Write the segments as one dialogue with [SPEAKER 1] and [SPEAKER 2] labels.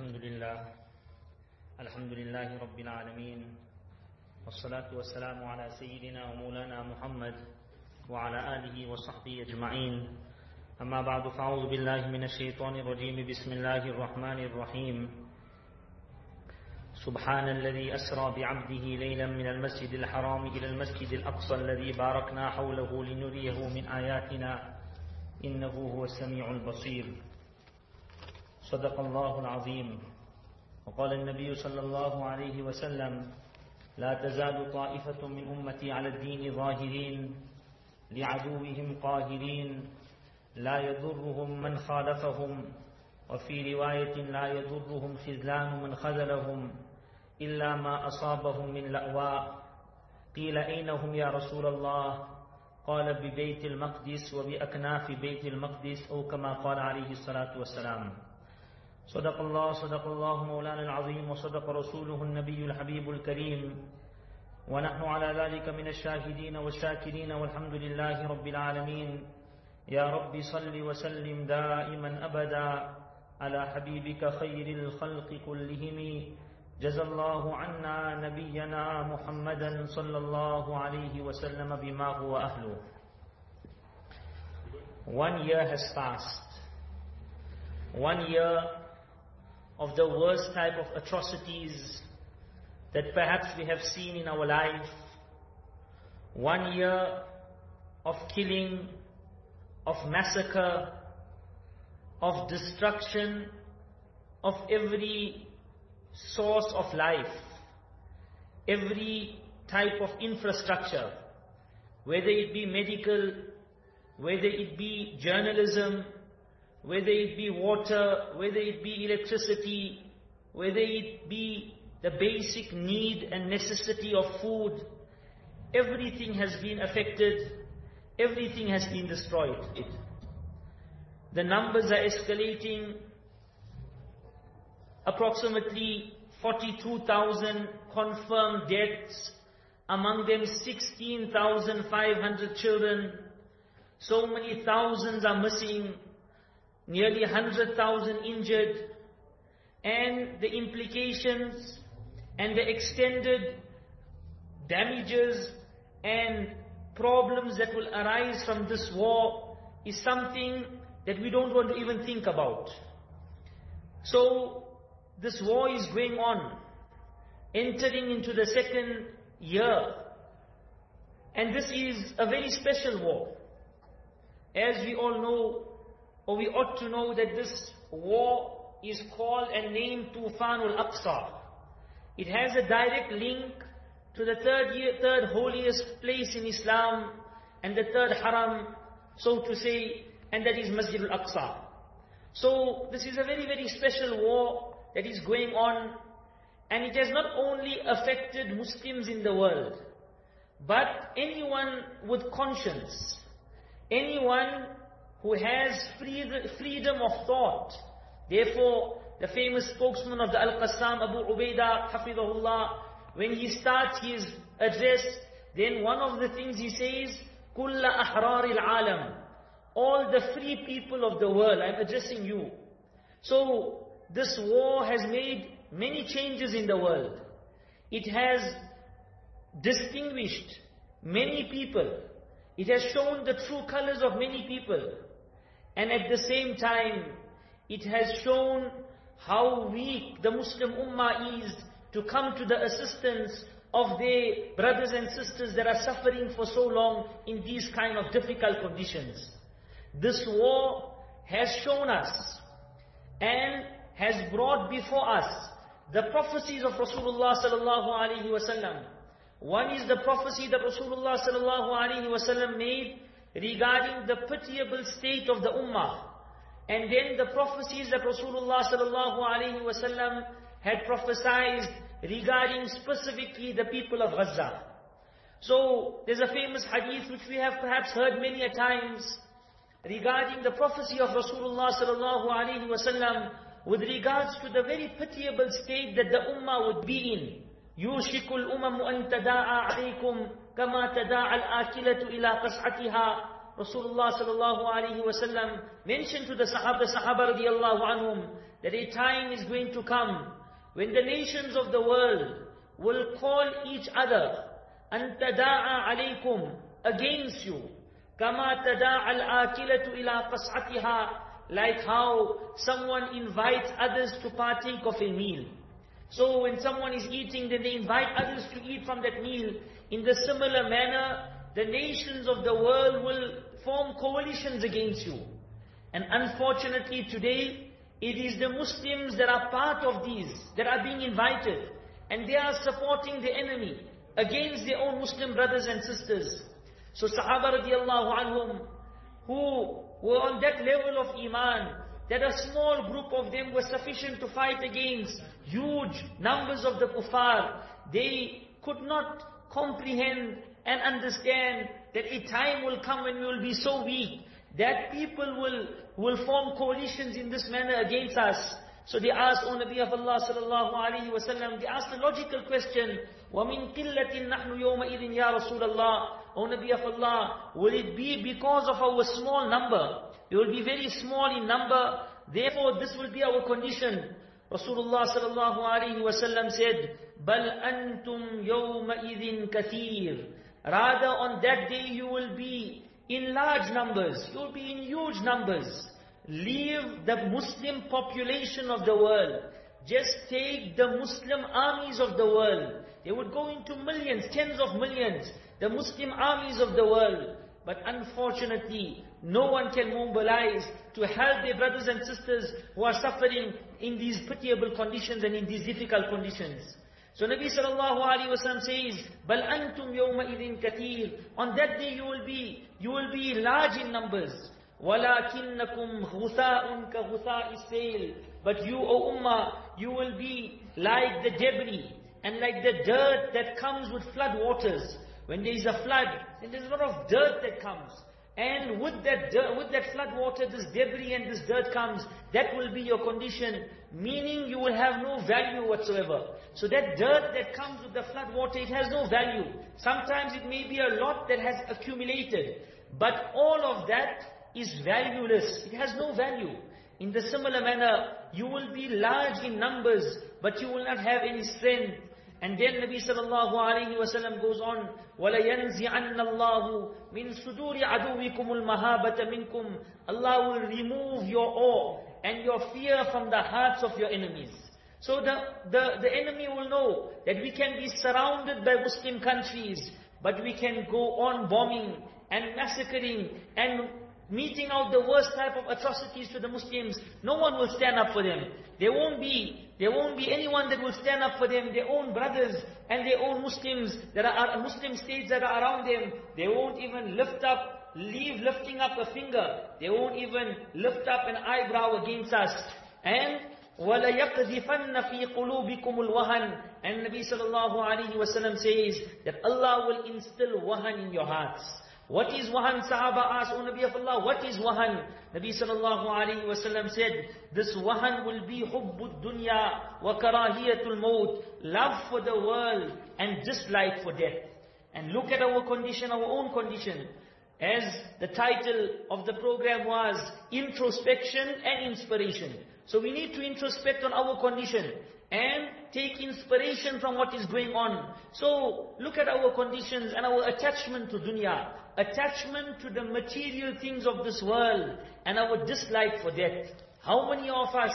[SPEAKER 1] الحمد لله. الحمد لله رب العالمين. والصلاة والسلام على سيدنا ومولانا محمد وعلى آله وصحبه أجمعين. أما بعد فأعوذ بالله من الشيطان الرجيم. بسم الله الرحمن الرحيم. سبحان الذي أسرى بعبده ليلا من المسجد الحرام إلى المسجد الأقصى الذي باركنا حوله لنريه من آياتنا. إنه هو السميع البصير. صدق الله العظيم وقال النبي صلى الله عليه وسلم لا تزال طائفة من أمتي على الدين ظاهرين لعدوهم قاهرين لا يضرهم من خالفهم وفي رواية لا يضرهم خذلان من خذلهم إلا ما أصابهم من لأواء. قيل أين هم يا رسول الله؟ قال ببيت المقدس وبأكناف بيت المقدس أو كما قال عليه الصلاة والسلام. صدق الله صدق الله مولانا العظيم وصدق رسوله النبي الحبيب الكريم. ونحن على ذلك من الشاهدين والشاكرين والحمد لله رب العالمين. يا رب صل وسلم دائما أبدا على حبيبك خير الخلق كلهم. جزى الله عنا نبينا محمدا صلى الله عليه وسلم بما هو أهله. One year has passed. One year of the worst type of atrocities that perhaps we have seen in our life. One year of killing, of massacre, of destruction of every source of life, every type of infrastructure, whether it be medical, whether it be journalism, whether it be water, whether it be electricity, whether it be the basic need and necessity of food, everything has been affected, everything has been destroyed. The numbers are escalating. Approximately 42,000 confirmed deaths, among them 16,500 children. So many thousands are missing, nearly 100,000 injured, and the implications and the extended damages and problems that will arise from this war is something that we don't want to even think about. So, this war is going on, entering into the second year. And this is a very special war. As we all know, or we ought to know that this war is called and named Tufan al-Aqsa. It has a direct link to the third, year, third holiest place in Islam and the third haram, so to say, and that is Masjid al-Aqsa. So this is a very, very special war that is going on and it has not only affected Muslims in the world, but anyone with conscience, anyone who has freedom of thought. Therefore, the famous spokesman of the Al-Qassam, Abu Ubaidah, Hafidahullah, when he starts his address, then one of the things he says, كُلَّ أَحْرَارِ الْعَالَمِ All the free people of the world, I'm addressing you. So, this war has made many changes in the world. It has distinguished many people. It has shown the true colors of many people. And at the same time, it has shown how weak the Muslim Ummah is to come to the assistance of their brothers and sisters that are suffering for so long in these kind of difficult conditions. This war has shown us and has brought before us the prophecies of Rasulullah sallallahu alaihi wasallam. One is the prophecy that Rasulullah sallallahu alaihi wasallam made regarding the pitiable state of the ummah. And then the prophecies that Rasulullah sallallahu alaihi wasallam had prophesied regarding specifically the people of Gaza. So there's a famous hadith which we have perhaps heard many a times regarding the prophecy of Rasulullah sallallahu alaihi wasallam with regards to the very pitiable state that the ummah would be in. يوشك الأمم أن تداعى عليكم كما تداعى الآكلة إلى قصعتها Rasulullah sallallahu alaihi wasallam mentioned to the Sahaba, the Sahaba radiallahu anhum, that a time is going to come when the nations of the world will call each other أن تداعى عليكم against you كما تداعى الآكلة إلى قصعتها like how someone invites others to partake of a meal. So when someone is eating, then they invite others to eat from that meal. in the similar manner, the nations of the world will form coalitions against you. And unfortunately today, it is the Muslims that are part of these, that are being invited. And they are supporting the enemy against their own Muslim brothers and sisters. So Sahaba radiallahu anhum, who were on that level of Iman, that a small group of them were sufficient to fight against huge numbers of the kuffar. They could not comprehend and understand that a time will come when we will be so weak that people will, will form coalitions in this manner against us. So they asked, O Nabi of Allah sallallahu alayhi wa sallam, they asked a logical question, وَمِن قِلَّةٍ نَحْنُ يَوْمَئِذٍ يَا رَسُولَ اللَّهِ O Nabi of Allah, will it be because of our small number? We will be very small in number, therefore this will be our condition. Rasulullah sallallahu alayhi wasallam said, Bal antum yawma idhin kathir. Rather on that day you will be in large numbers. You'll be in huge numbers. Leave the Muslim population of the world. Just take the Muslim armies of the world. They would go into millions, tens of millions. The Muslim armies of the world. But unfortunately, no one can mobilize to help their brothers and sisters who are suffering in these pitiable conditions and in these difficult conditions. So Nabi sallallahu alaihi wasallam says, "Bal antum yawma idin kathir." On that day you will be, you will be large in numbers. وَلَكِنَّكُمْ غُثَاءٌ كَغُثَاءِ السَّيْلِ But you, O Ummah, you will be like the debris and like the dirt that comes with flood waters. When there is a flood, then there's a lot of dirt that comes. And with that dirt, with that flood water, this debris and this dirt comes, that will be your condition, meaning you will have no value whatsoever. So that dirt that comes with the flood water, it has no value. Sometimes it may be a lot that has accumulated, but all of that is valueless. It has no value. In the similar manner, you will be large in numbers, but you will not have any strength. And then Nabi sallallahu alayhi wa sallam goes on, وَلَيَنْزِعَنَّ اللَّهُ مِنْ صُدُورِ عَدُوِّكُمُ الْمَهَابَةَ مِنْكُمْ Allah will remove your awe and your fear from the hearts of your enemies. So the, the, the enemy will know that we can be surrounded by Muslim countries, but we can go on bombing and massacring and meting out the worst type of atrocities to the Muslims. No one will stand up for them. There won't be there won't be anyone that will stand up for them, their own brothers and their own Muslims that are Muslim states that are around them. They won't even lift up, leave lifting up a finger. They won't even lift up an eyebrow against us. And وَلَيَقْذِفَنَّ فِي قُلُوبِكُمُ الْوَهَنِ And Nabi sallallahu alayhi wa sallam says that Allah will instill wahan in your hearts. What is wahan? Sahaba asked, O Nabi of Allah, what is wahan? Nabi sallallahu alayhi wa said, this wahan will be hubbud dunya wa karahiyatul maut, love for the world and dislike for death. And look at our condition, our own condition. As the title of the program was, introspection and inspiration. So we need to introspect on our condition and take inspiration from what is going on. So look at our conditions and our attachment to dunya attachment to the material things of this world and our dislike for death. How many of us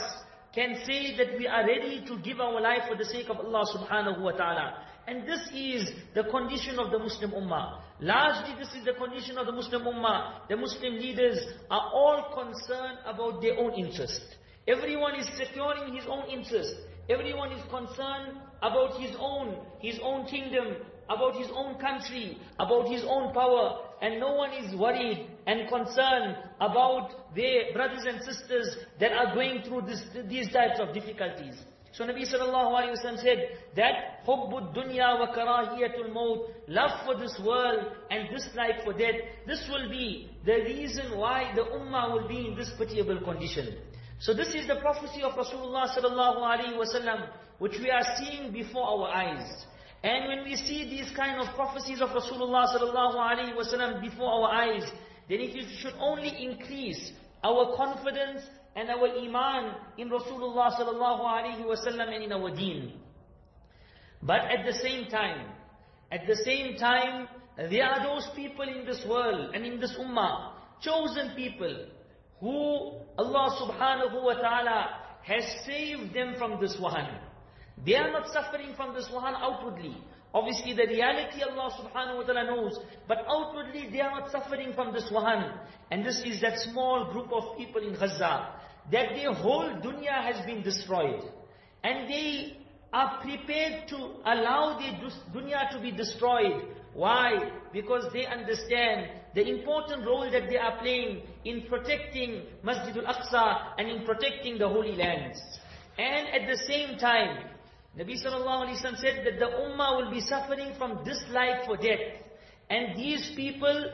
[SPEAKER 1] can say that we are ready to give our life for the sake of Allah subhanahu wa ta'ala? And this is the condition of the Muslim Ummah. Largely this is the condition of the Muslim Ummah. The Muslim leaders are all concerned about their own interest. Everyone is securing his own interest. Everyone is concerned about his own, his own kingdom, about his own country, about his own power, and no one is worried and concerned about their brothers and sisters that are going through this, these types of difficulties. So Nabi sallallahu alayhi wa said that dunya wa karahiyatul maut, love for this world and dislike for death, this will be the reason why the ummah will be in this pitiable condition. So this is the prophecy of Rasulullah sallallahu alayhi wa which we are seeing before our eyes. And when we see these kind of prophecies of Rasulullah sallallahu alaihi wasallam before our eyes, then it should only increase our confidence and our iman in Rasulullah sallallahu alaihi wasallam and in our deen. But at the same time, at the same time, there are those people in this world and in this ummah, chosen people, who Allah subhanahu wa ta'ala has saved them from this wahan. They are not suffering from this wahan outwardly. Obviously the reality Allah subhanahu wa ta'ala knows, but outwardly they are not suffering from this wahan. And this is that small group of people in Gaza, that their whole dunya has been destroyed. And they are prepared to allow their dunya to be destroyed. Why? Because they understand the important role that they are playing in protecting Masjid al-Aqsa and in protecting the Holy Lands. And at the same time, Nabi sallallahu alayhi wa said that the ummah will be suffering from dislike for death. And these people,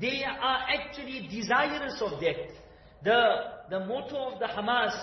[SPEAKER 1] they are actually desirous of death. The, the motto of the Hamas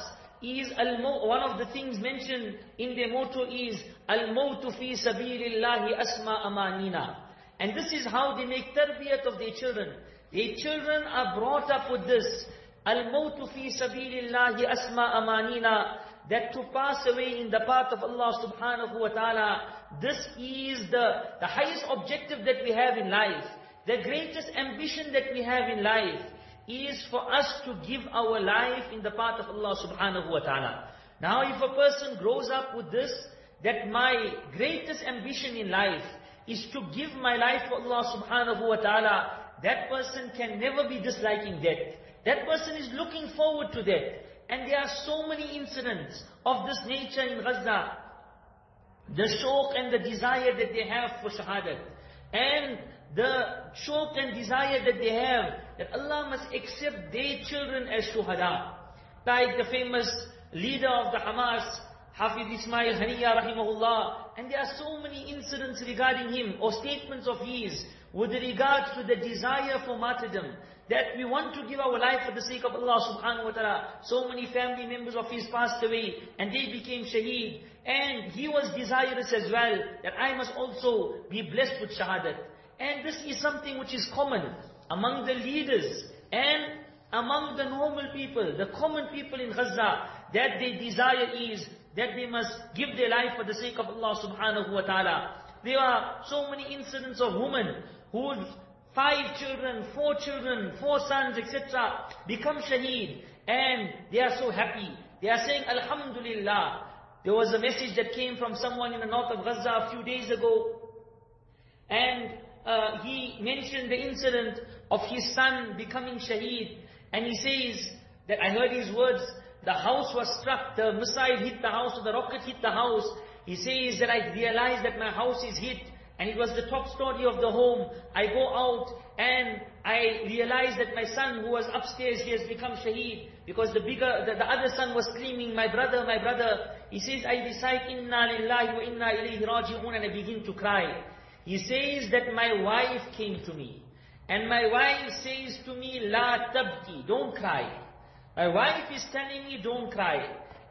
[SPEAKER 1] is one of the things mentioned in their motto is al-mautu fi asma amanina. And this is how they make tarbiyat of their children. Their children are brought up with this. Al-mautu fi asma amanina that to pass away in the path of Allah subhanahu wa ta'ala, this is the, the highest objective that we have in life. The greatest ambition that we have in life is for us to give our life in the path of Allah subhanahu wa ta'ala. Now if a person grows up with this, that my greatest ambition in life is to give my life for Allah subhanahu wa ta'ala, that person can never be disliking death. That person is looking forward to death. And there are so many incidents of this nature in Gaza. The shock and the desire that they have for shahadat. And the shock and desire that they have, that Allah must accept their children as shuhada. Like the famous leader of the Hamas, Hafiz Ismail Haniya rahimahullah. And there are so many incidents regarding him, or statements of his, with regards to the desire for martyrdom that we want to give our life for the sake of Allah subhanahu wa ta'ala. So many family members of his passed away and they became shaheed. And he was desirous as well that I must also be blessed with shahadat. And this is something which is common among the leaders and among the normal people, the common people in Gaza, that their desire is that they must give their life for the sake of Allah subhanahu wa ta'ala. There are so many incidents of women who five children, four children, four sons, etc. become shaheed and they are so happy. They are saying Alhamdulillah. There was a message that came from someone in the north of Gaza a few days ago and uh, he mentioned the incident of his son becoming shaheed and he says that I heard his words, the house was struck, the missile hit the house, the rocket hit the house. He says that I realized that my house is hit and it was the top story of the home. I go out and I realize that my son who was upstairs, he has become shaheed. Because the bigger, the, the other son was screaming, my brother, my brother. He says, I recite, Inna lillahi wa inna ilayhi raji'un and I begin to cry. He says that my wife came to me. And my wife says to me, La tabki, don't cry. My wife is telling me, don't cry.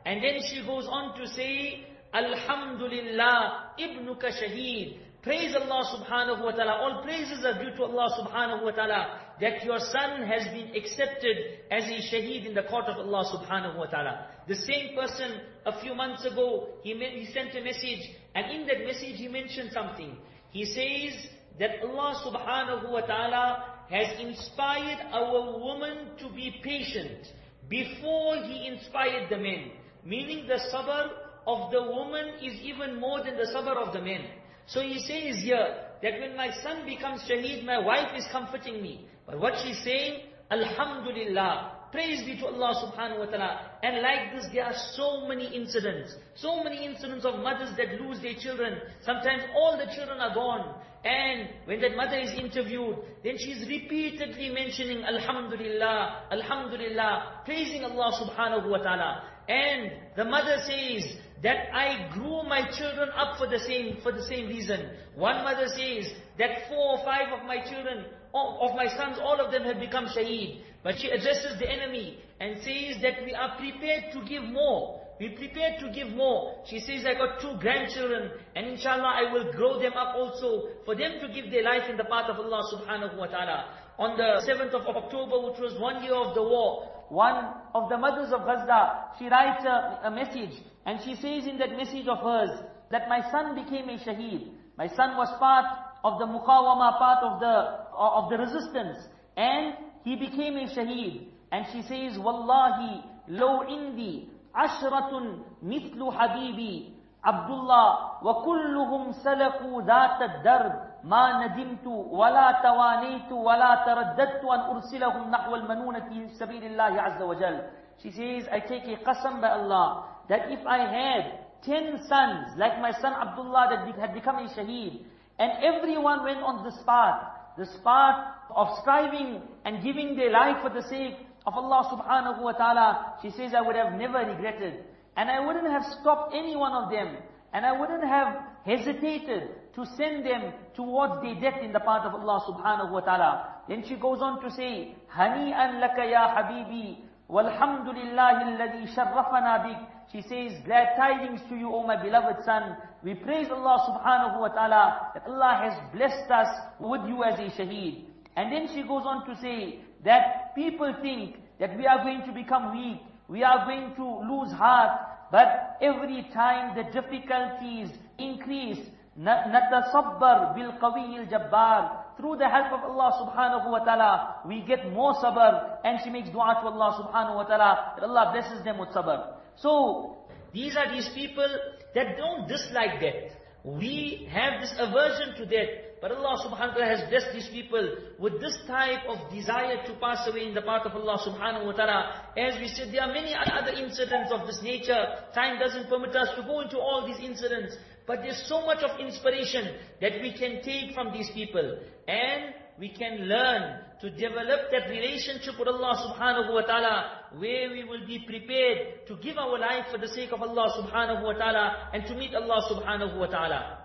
[SPEAKER 1] And then she goes on to say, Alhamdulillah, ibnuka shaheed. Praise Allah subhanahu wa ta'ala. All praises are due to Allah subhanahu wa ta'ala that your son has been accepted as a shaheed in the court of Allah subhanahu wa ta'ala. The same person a few months ago, he, he sent a message and in that message he mentioned something. He says that Allah subhanahu wa ta'ala has inspired our woman to be patient before He inspired the men. Meaning the sabr of the woman is even more than the sabr of the men. So he says here, that when my son becomes shaheed, my wife is comforting me. But what she's saying, Alhamdulillah, praise be to Allah subhanahu wa ta'ala. And like this, there are so many incidents. So many incidents of mothers that lose their children. Sometimes all the children are gone. And when that mother is interviewed, then she's repeatedly mentioning Alhamdulillah, Alhamdulillah, praising Allah subhanahu wa ta'ala. And the mother says, that I grew my children up for the same, for the same reason. One mother says that four or five of my children, of my sons, all of them have become shaheed. But she addresses the enemy and says that we are prepared to give more. We're prepared to give more. She says, I got two grandchildren and inshallah I will grow them up also for them to give their life in the path of Allah subhanahu wa ta'ala. on the 7th of October, which was one year of the war, one of the mothers of Gaza, she writes a, a message, and she says in that message of hers, that my son became a shaheed. My son was part of the muqawama, part of the, of the resistance, and he became a shaheed. And she says, Wallahi, lo indi, ashratun mithlu habibi, Abdullah, وكلهم سلكوا ذات الدرب ما ندمت ولا توانيت ولا ترددت أن أرسلهم نحو المنونة في سبيل الله عز وجل. She says, I take a qasam by Allah, that if I had ten sons, like my son Abdullah that had become a shaheed, and everyone went on this path, this path of striving and giving their life for the sake of Allah subhanahu wa ta'ala, she says, I would have never regretted. And I wouldn't have stopped any one of them. And I wouldn't have hesitated to send them towards their death in the path of Allah subhanahu wa ta'ala. Then she goes on to say, Hani'an laka ya habibi, walhamdulillahi alladhi sharrafana bik. She says, glad tidings to you, O my beloved son. We praise Allah subhanahu wa ta'ala that Allah has blessed us with you as a shaheed. And then she goes on to say that people think that we are going to become weak, we are going to lose heart, but every time the difficulties increase, نتصبر بالقوي الجبار through the help of Allah subhanahu wa ta'ala we get more sabr and she makes dua to Allah subhanahu wa ta'ala that Allah blesses them with sabr so these are these people that don't dislike death. We have this aversion to death but Allah subhanahu wa ta'ala has blessed these people with this type of desire to pass away in the path of Allah subhanahu wa ta'ala. As we said, there are many other incidents of this nature. Time doesn't permit us to go into all these incidents. But there's so much of inspiration that we can take from these people. And we can learn to develop that relationship with Allah subhanahu wa ta'ala where we will be prepared to give our life for the sake of Allah subhanahu wa ta'ala and to meet Allah subhanahu wa ta'ala.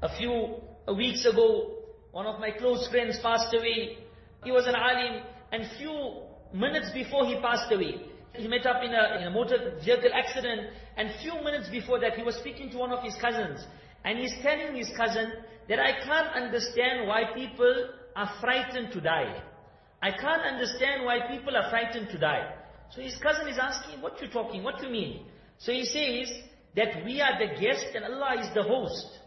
[SPEAKER 1] A few weeks ago, one of my close friends passed away. He was an alim, and few minutes before he passed away, he met up in a, in a motor vehicle accident, and few minutes before that, he was speaking to one of his cousins. And he's telling his cousin that I can't understand why people are frightened to die. I can't understand why people are frightened to die. So his cousin is asking, what you talking? What you mean? So he says that we are the guest and Allah is the host.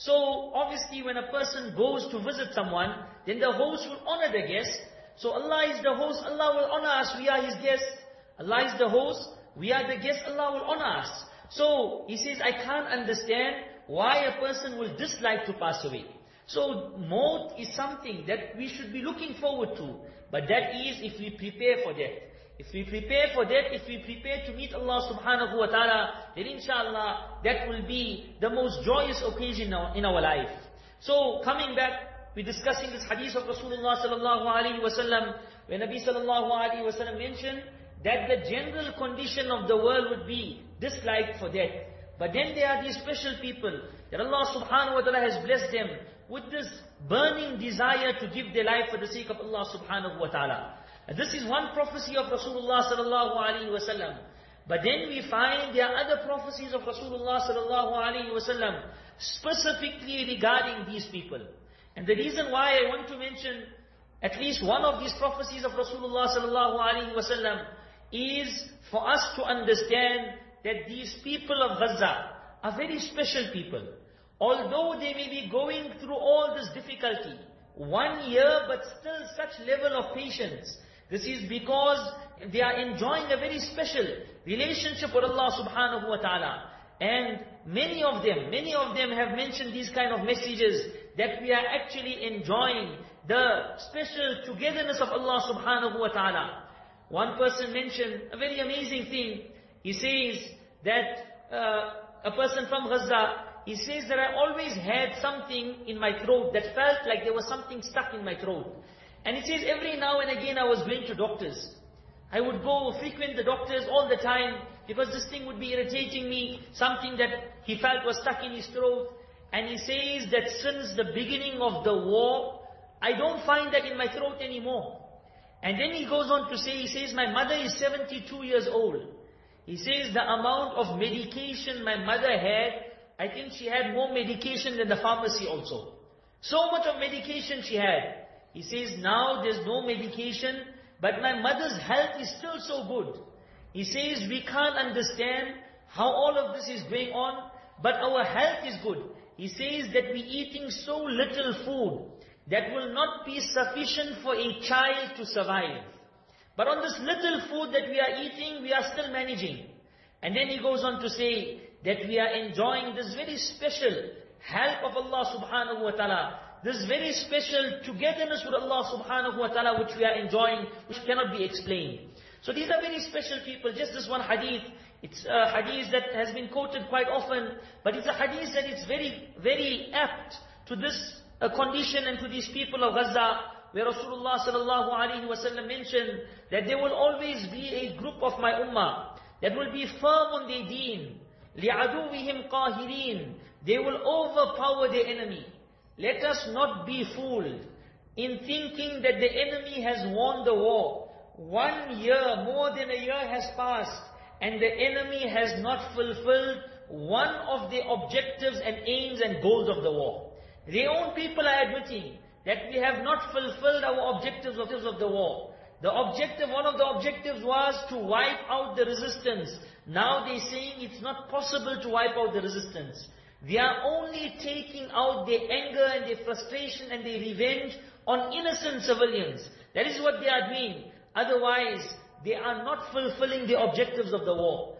[SPEAKER 1] So obviously when a person goes to visit someone, then the host will honor the guest. So Allah is the host, Allah will honor us, we are His guests. Allah is the host, we are the guests, Allah will honor us. So he says, I can't understand why a person will dislike to pass away. So maut is something that we should be looking forward to. But that is if we prepare for that. If we prepare for that, if we prepare to meet Allah subhanahu wa ta'ala, then inshallah, that will be the most joyous occasion in our, life. So, coming back, we're discussing this hadith of Rasulullah sallallahu alayhi wa sallam, where Nabi sallallahu alayhi wa sallam mentioned that the general condition of the world would be dislike for death. But then there are these special people that Allah subhanahu wa ta'ala has blessed them with this burning desire to give their life for the sake of Allah subhanahu wa ta'ala. This is one prophecy of Rasulullah sallallahu alaihi wasallam. But then we find there are other prophecies of Rasulullah sallallahu alaihi wasallam specifically regarding these people. And the reason why I want to mention at least one of these prophecies of Rasulullah sallallahu alaihi wasallam is for us to understand that these people of Gaza are very special people. Although they may be going through all this difficulty, one year but still such level of patience, this is because they are enjoying a very special relationship with Allah subhanahu wa ta'ala. And many of them, many of them have mentioned these kind of messages that we are actually enjoying the special togetherness of Allah subhanahu wa ta'ala. One person mentioned a very amazing thing. He says that uh, a person from Gaza, he says that I always had something in my throat that felt like there was something stuck in my throat. And he says every now and again I was going to doctors. I would go frequent the doctors all the time because this thing would be irritating me, something that he felt was stuck in his throat. And he says that since the beginning of the war, I don't find that in my throat anymore. And then he goes on to say, he says, my mother is 72 years old. He says the amount of medication my mother had, I think she had more medication than the pharmacy also. So much of medication she had. He says, now there's no medication, but my mother's health is still so good. He says, we can't understand how all of this is going on, but our health is good. He says that we're eating so little food that will not be sufficient for a child to survive. But on this little food that we are eating, we are still managing. And then he goes on to say that we are enjoying this very special help of Allah subhanahu wa ta'ala This very special togetherness with Allah subhanahu wa ta'ala which we are enjoying, which cannot be explained. So these are very special people. Just this one hadith, it's a hadith that has been quoted quite often, but it's a hadith that it's very, very apt to this uh, condition and to these people of Gaza, where Rasulullah sallallahu alaihi wasallam mentioned that there will always be a group of my ummah that will be firm on their deen. لِعَدُوِّهِمْ قَاهِرِينَ They will overpower the enemy. Let us not be fooled in thinking that the enemy has won the war. One year, more than a year has passed, and the enemy has not fulfilled one of the objectives and aims and goals of the war. Their own people are admitting that we have not fulfilled our objectives of the war. The objective, one of the objectives was to wipe out the resistance. Now they're saying it's not possible to wipe out the resistance. They are only taking out their anger and their frustration and their revenge on innocent civilians. That is what they are doing. Otherwise, they are not fulfilling the objectives of the war.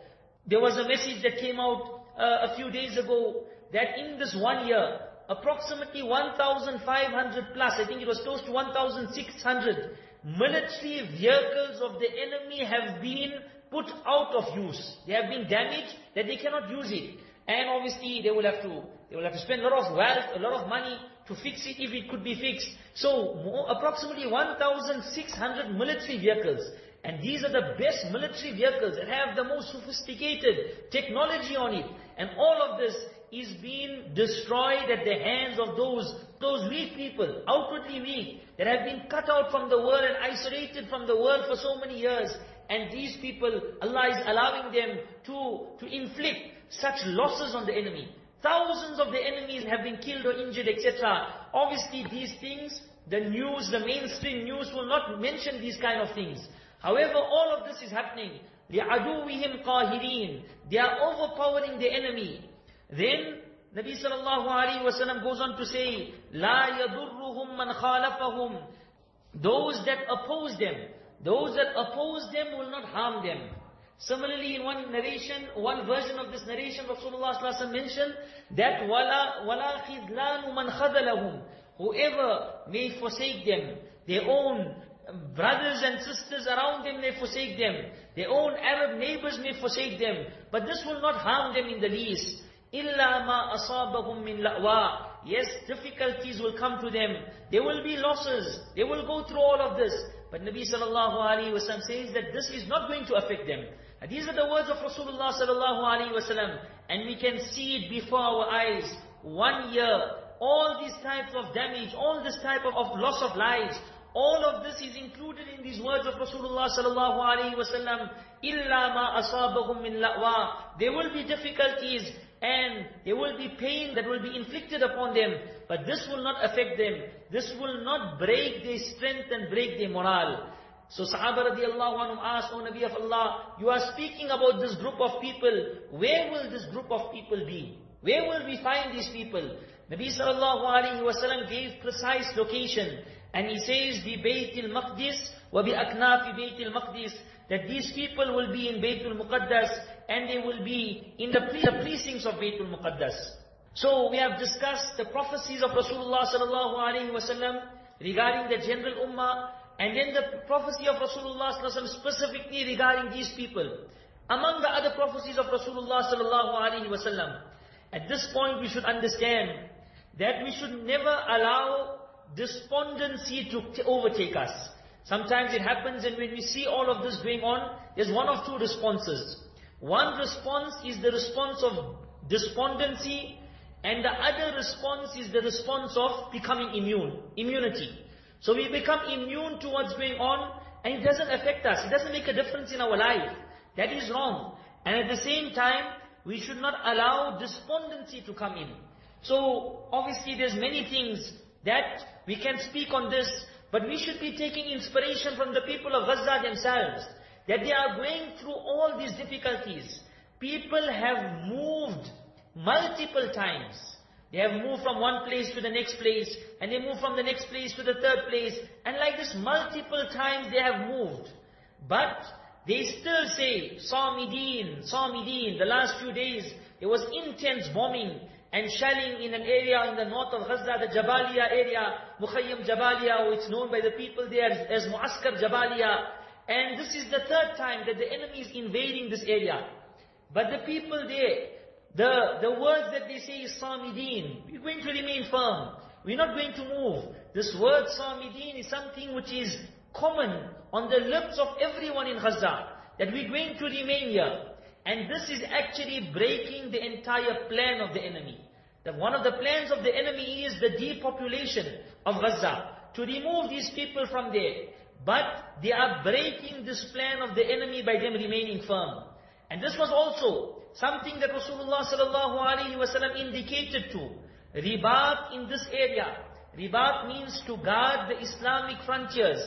[SPEAKER 1] There was a message that came out uh, a few days ago that in this one year, approximately 1,500 plus, I think it was close to 1,600 military vehicles of the enemy have been put out of use. They have been damaged that they cannot use it. And obviously they will have to, they will have to spend a lot of wealth, a lot of money to fix it if it could be fixed. So more, approximately 1,600 military vehicles. And these are the best military vehicles that have the most sophisticated technology on it. And all of this is being destroyed at the hands of those, those weak people, outwardly weak, that have been cut out from the world and isolated from the world for so many years. And these people, Allah is allowing them to, to inflict such losses on the enemy. Thousands of the enemies have been killed or injured, etc. Obviously these things, the news, the mainstream news will not mention these kind of things. However, all of this is happening. لِعَدُوِّهِمْ قَاهِرِينَ They are overpowering the enemy. Then, Nabi sallallahu alayhi wa sallam goes on to say, لَا يَضُرُّهُمْ مَنْ خَالَفَهُمْ Those that oppose them, those that oppose them will not harm them. Similarly, in one narration, one version of this narration, Rasulullah ﷺ mentioned that wala wala khidlanu man khadalahum. Whoever may forsake them, their own brothers and sisters around them may forsake them, their own Arab neighbors may forsake them, but this will not harm them in the least. إِلَّا مَا أَصَابَهُم مِّن لَأْوَىٰ Yes, difficulties will come to them. There will be losses. They will go through all of this. But Nabi sallallahu alayhi wa says that this is not going to affect them. And these are the words of Rasulullah sallallahu alaihi wasallam, and we can see it before our eyes. One year, all these types of damage, all this type of, of loss of lives, all of this is included in these words of Rasulullah sallallahu alaihi wasallam. Illa ma asabahum min la'wa. There will be difficulties and there will be pain that will be inflicted upon them, but this will not affect them. This will not break their strength and break their morale. So Sahaba radiallahu anhum asked, O Nabi of Allah, you are speaking about this group of people. Where will this group of people be? Where will we find these people? Nabi sallallahu alayhi wa sallam gave precise location. And he says, bi Baytil Maqdis wa bi Aknafi Baytil Maqdis. That these people will be in Baytul Muqaddas and they will be in the, pre the precincts of Baytul Muqaddas. So we have discussed the prophecies of Rasulullah sallallahu alayhi wa sallam regarding the general ummah and then the prophecy of Rasulullah specifically regarding these people. Among the other prophecies of Rasulullah sallallahu at this point we should understand that we should never allow despondency to overtake us. Sometimes it happens and when we see all of this going on, there's one of two responses. One response is the response of despondency and the other response is the response of becoming immune, immunity. So we become immune to what's going on and it doesn't affect us. It doesn't make a difference in our life. That is wrong. And at the same time, we should not allow despondency to come in. So obviously there's many things that we can speak on this, But we should be taking inspiration from the people of Gaza themselves, that they are going through all these difficulties. People have moved multiple times. They have moved from one place to the next place, and they move from the next place to the third place, and like this multiple times they have moved. But they still say, Samidin, Samidin, the last few days, there was intense bombing and shelling in an area in the north of Gaza, the Jabalia area, Mukhayyam Jabalia, or it's known by the people there as Muaskar Jabalia. And this is the third time that the enemy is invading this area. But the people there, the, the words that they say is Samidin. We're going to remain firm. We're not going to move. This word Samidin is something which is common on the lips of everyone in Gaza. That we're going to remain here. And this is actually breaking the entire plan of the enemy. That one of the plans of the enemy is the depopulation of Gaza. To remove these people from there. But they are breaking this plan of the enemy by them remaining firm. And this was also something that Rasulullah sallallahu alaihi wasallam indicated to. Ribat in this area. Ribat means to guard the Islamic frontiers.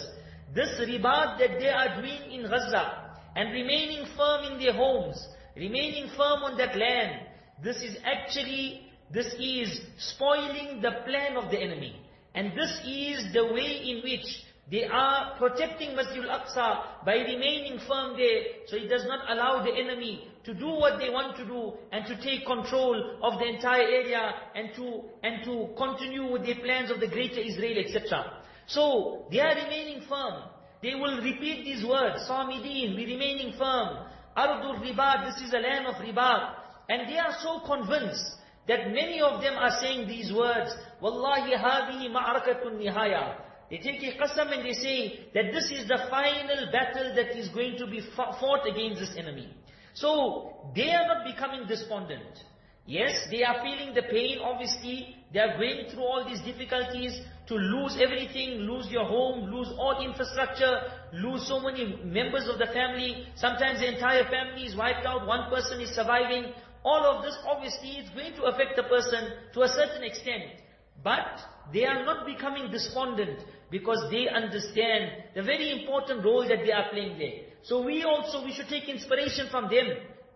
[SPEAKER 1] This ribat that they are doing in Gaza and remaining firm in their homes, remaining firm on that land, this is actually, this is spoiling the plan of the enemy. And this is the way in which they are protecting Masjid al-Aqsa by remaining firm there, so it does not allow the enemy to do what they want to do and to take control of the entire area and to and to continue with their plans of the greater Israel, etc. So they are remaining firm. They will repeat these words, Samidin, be remaining firm. Ardur ribat, this is a land of ribat. And they are so convinced that many of them are saying these words, Wallahi hadi ma'arakatun nihaya. They take a qasam and they say that this is the final battle that is going to be fought against this enemy. So, they are not becoming despondent. Yes, they are feeling the pain, obviously. They are going through all these difficulties to lose everything, lose your home, lose all infrastructure, lose so many members of the family. Sometimes the entire family is wiped out, one person is surviving. All of this, obviously, is going to affect the person to a certain extent. But they are not becoming despondent because they understand the very important role that they are playing there. So we also, we should take inspiration from them.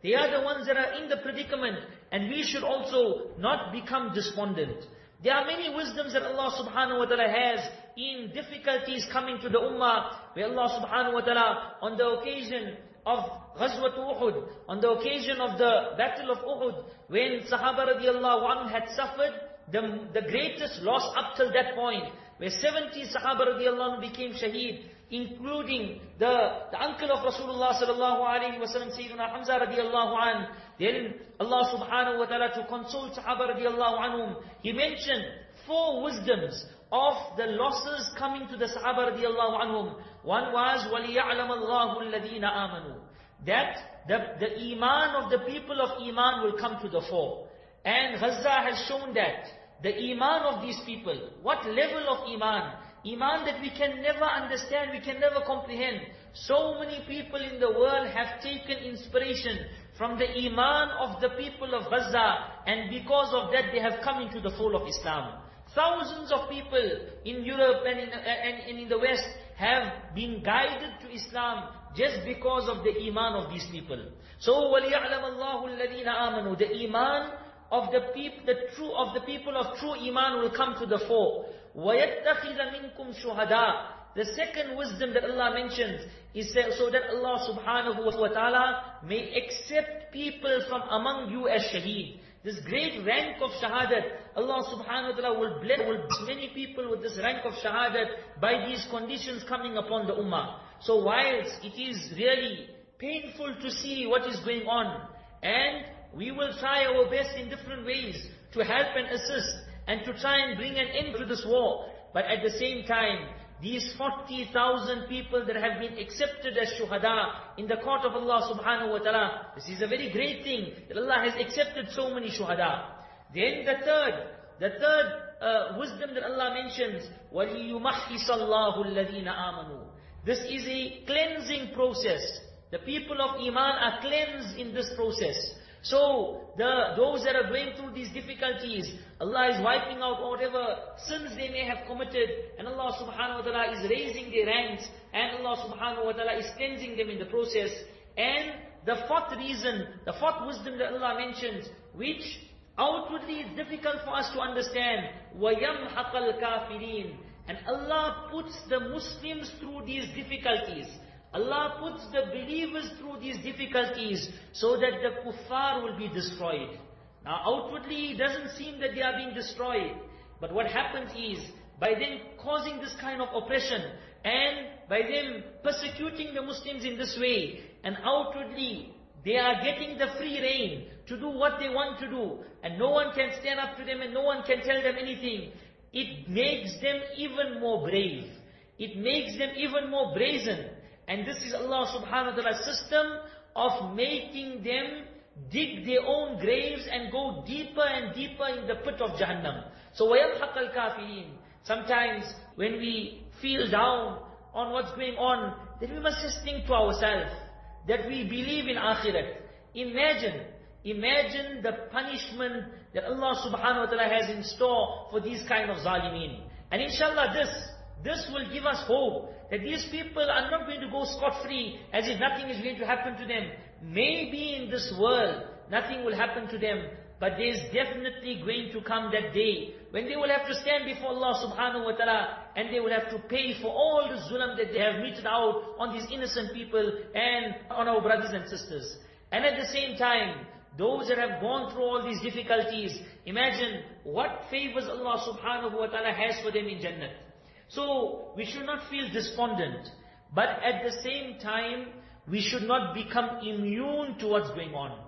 [SPEAKER 1] They are the ones that are in the predicament and we should also not become despondent. There are many wisdoms that Allah subhanahu wa ta'ala has in difficulties coming to the ummah, where Allah subhanahu wa ta'ala, on the occasion of Ghazwat Uhud, on the occasion of the Battle of Uhud, when Sahaba radiallahu anhu had suffered the, the greatest loss up till that point, where 70 Sahaba radiallahu became shaheed, including the, the uncle of Rasulullah sallallahu alayhi wa sallam, Sayyidina Hamza radiallahu an. Then Allah subhanahu wa ta'ala to console Sahaba radiallahu anhum, He mentioned four wisdoms of the losses coming to the Sahaba radiallahu anhum. One was, وَلِيَعْلَمَ اللَّهُ الَّذِينَ آمَنُوا That the, the iman of the people of iman will come to the fore. And Gaza has shown that. The iman of these people, what level of iman? Iman that we can never understand, we can never comprehend. So many people in the world have taken inspiration from the iman of the people of Gaza, and because of that they have come into the fold of Islam. Thousands of people in Europe and in, and, and in the West have been guided to Islam just because of the iman of these people. So, وَلِيَعْلَمَ اللَّهُ الَّذِينَ آمَنُوا The iman of the people, the true of the people of true iman will come to the fore. وَيَتَّخِذَ مِنْكُمْ شُهَدَاءَ The second wisdom that Allah mentions is so that Allah subhanahu wa ta'ala may accept people from among you as shaheed. This great rank of shahadat, Allah subhanahu wa ta'ala will bless, will bless many people with this rank of shahadat by these conditions coming upon the ummah. So whilst it is really painful to see what is going on, and we will try our best in different ways to help and assist and to try and bring an end to this war. But at the same time, these 40,000 people that have been accepted as shuhada in the court of Allah subhanahu wa ta'ala, this is a very great thing that Allah has accepted so many shuhada. Then the third, the third uh, wisdom that Allah mentions, وَلِيُمَحِّصَ اللَّهُ الَّذِينَ آمَنُوا This is a cleansing process. The people of Iman are cleansed in this process. So, the, those that are going through these difficulties, Allah is wiping out whatever sins they may have committed, and Allah subhanahu wa ta'ala is raising their ranks, and Allah subhanahu wa ta'ala is cleansing them in the process. And the fourth reason, the fourth wisdom that Allah mentions, which outwardly is difficult for us to understand, وَيَمْحَقَ الْكَافِرِينَ And Allah puts the Muslims through these difficulties. Allah puts the believers through these difficulties so that the kuffar will be destroyed. Now outwardly it doesn't seem that they are being destroyed. But what happens is, by them causing this kind of oppression, and by them persecuting the Muslims in this way, and outwardly they are getting the free rein to do what they want to do, and no one can stand up to them and no one can tell them anything. It makes them even more brave. It makes them even more brazen. And this is Allah subhanahu wa ta'ala's system of making them dig their own graves and go deeper and deeper in the pit of Jahannam. So وَيَمْحَقَ الْكَافِرِينَ Sometimes when we feel down on what's going on, then we must just think to ourselves that we believe in Akhirat. Imagine, imagine the punishment that Allah subhanahu wa ta'ala has in store for these kind of zalimeen. And inshallah this, this will give us hope that these people are not going to go scot-free as if nothing is going to happen to them. Maybe in this world, nothing will happen to them, but there is definitely going to come that day when they will have to stand before Allah subhanahu wa ta'ala and they will have to pay for all the zulm that they have meted out on these innocent people and on our brothers and sisters. And at the same time, those that have gone through all these difficulties, imagine what favors Allah subhanahu wa ta'ala has for them in Jannah. So we should not feel despondent. But at the same time, we should not become immune to what's going on.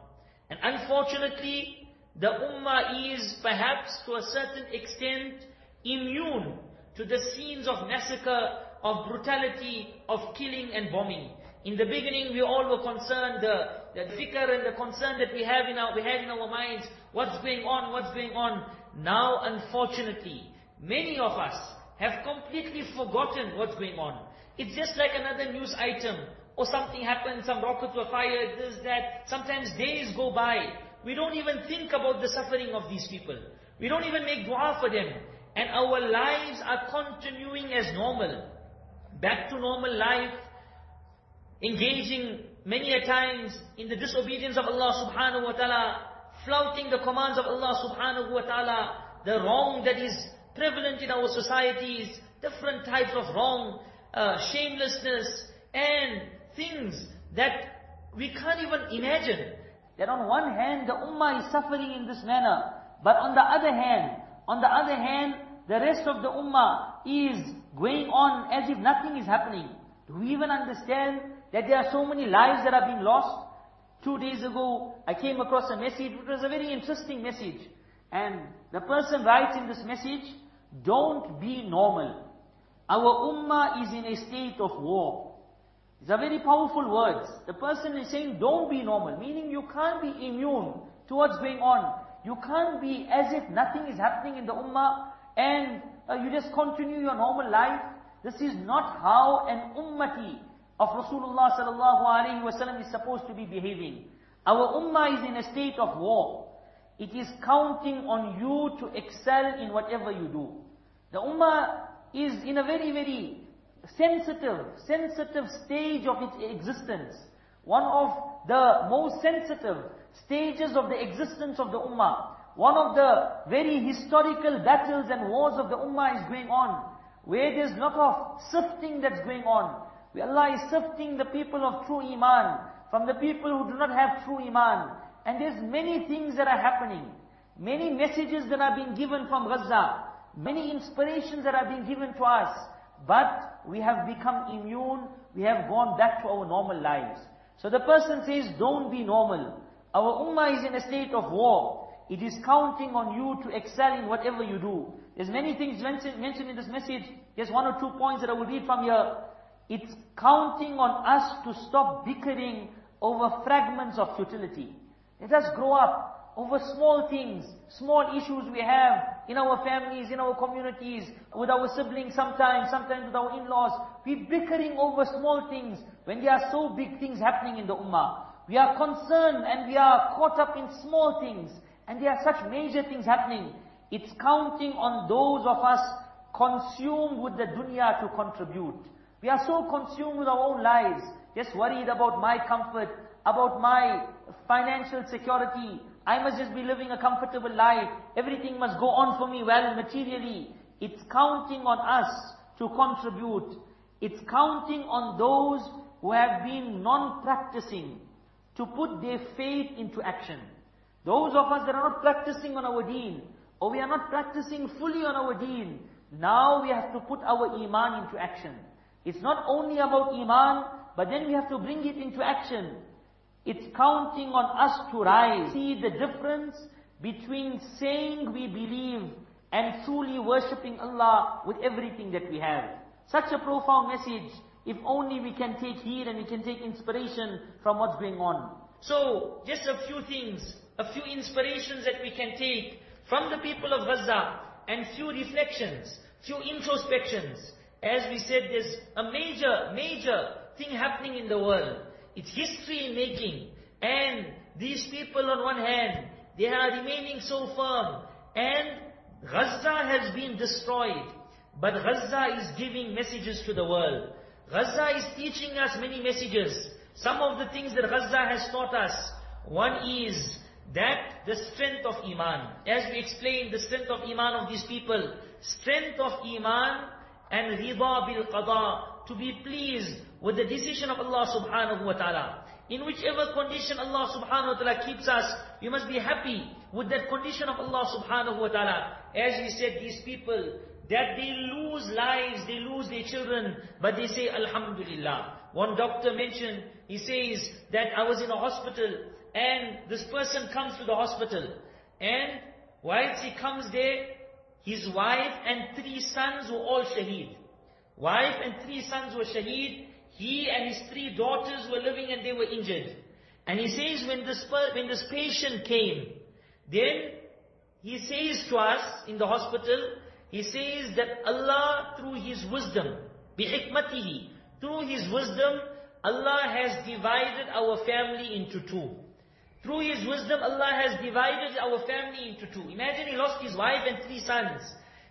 [SPEAKER 1] And unfortunately, the ummah is perhaps to a certain extent immune to the scenes of massacre, of brutality, of killing and bombing. In the beginning, we all were concerned, the, the fikr and the concern that we have in our, we had in our minds, what's going on, what's going on. Now, unfortunately, many of us have completely forgotten what's going on. It's just like another news item, or something happened, some rockets were fired, this, that. Sometimes days go by. We don't even think about the suffering of these people. We don't even make dua for them. And our lives are continuing as normal. Back to normal life, engaging many a times in the disobedience of Allah subhanahu wa ta'ala, flouting the commands of Allah subhanahu wa ta'ala, the wrong that is prevalent in our societies, different types of wrong, uh, shamelessness, and things that we can't even imagine. That on one hand, the ummah is suffering in this manner, but on the other hand, on the other hand, the rest of the ummah is going on as if nothing is happening. Do we even understand that there are so many lives that are being lost? Two days ago, I came across a message, which was a very interesting message. And the person writes in this message, don't be normal. Our ummah is in a state of war. These are very powerful words. The person is saying, don't be normal, meaning you can't be immune to what's going on. You can't be as if nothing is happening in the ummah and uh, you just continue your normal life. This is not how an ummati of Rasulullah sallallahu alaihi wasallam is supposed to be behaving. Our ummah is in a state of war. It is counting on you to excel in whatever you do. The ummah is in a very, very sensitive, sensitive stage of its existence. One of the most sensitive stages of the existence of the ummah. One of the very historical battles and wars of the ummah is going on. Where there's lot of sifting that's going on. Where Allah is sifting the people of true iman from the people who do not have true iman. And there's many things that are happening. Many messages that are being given from Gaza. Many inspirations that are being given to us. But we have become immune. We have gone back to our normal lives. So the person says, don't be normal. Our ummah is in a state of war. It is counting on you to excel in whatever you do. There's many things mentioned, in this message. There's one or two points that I will read from here. It's counting on us to stop bickering over fragments of futility. Let us grow up over small things, small issues we have in our families, in our communities, with our siblings sometimes, sometimes with our in-laws. We're bickering over small things when there are so big things happening in the ummah.
[SPEAKER 2] We are concerned and we are caught up in small things. And there are such major things happening. It's counting on those of us consumed with the dunya to contribute. We are so consumed with our own lives, just worried about my comfort, about my financial security. I must just be living a comfortable life. Everything must go on for me well materially. It's counting on us to contribute. It's counting on those who have been non-practicing to put their faith into action. Those of us that are not practicing on our deen, or we are not practicing fully on our deen, now we have to put our iman into action. It's not only about iman, but then we have to bring it into action. It's counting on us to rise. See the difference between saying we believe and truly worshipping Allah with everything that we have. Such a profound message, if only we can take heed and we can take inspiration from what's going on.
[SPEAKER 1] So, just a few things, a few inspirations that we can take from the people of Gaza and few reflections, few introspections. As we said, there's a major, major thing happening in the world. It's history making. And these people on one hand, they are remaining so firm. And Gaza has been destroyed. But Gaza is giving messages to the world. Gaza is teaching us many messages. Some of the things that Gaza has taught us. One is that the strength of Iman. As we explained, the strength of Iman of these people. Strength of Iman and Rida bil Qada. To be pleased with the decision of Allah subhanahu wa ta'ala. In whichever condition Allah subhanahu wa ta'ala keeps us, we must be happy with that condition of Allah subhanahu wa ta'ala. As we said, these people, that they lose lives, they lose their children, but they say Alhamdulillah. One doctor mentioned, he says that I was in a hospital and this person comes to the hospital and whilst he comes there, his wife and three sons were all shaheed Wife and three sons were shaheed. He and his three daughters were living and they were injured. And he says when this, when this patient came, then he says to us in the hospital, he says that Allah through His wisdom, بِحِكْمَتِهِ Through His wisdom, Allah has divided our family into two. Through His wisdom, Allah has divided our family into two. Imagine he lost his wife and three sons.